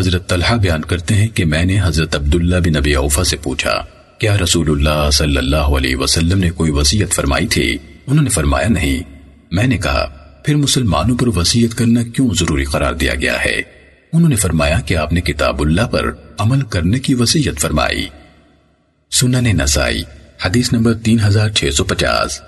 حضرت طلحہ بیان کرتے ہیں کہ میں نے حضرت عبداللہ بن نبی اوفا سے پوچھا، کیا رسول اللہ صلی اللہ علیہ وسلم نے کوئی وسیعت فرمائی تھی؟ انہوں نے فرمایا نہیں۔ میں نے کہا، پھر مسلمانوں پر وسیعت کرنا کیوں ضروری قرار دیا گیا ہے؟ انہوں نے فرمایا کہ آپ نے کتاب اللہ پر عمل کرنے کی وسیعت فرمائی۔ سنن نسائی، حدیث نمبر تین ہزار چھ سو پچاس۔